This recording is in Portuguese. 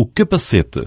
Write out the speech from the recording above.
o capacete.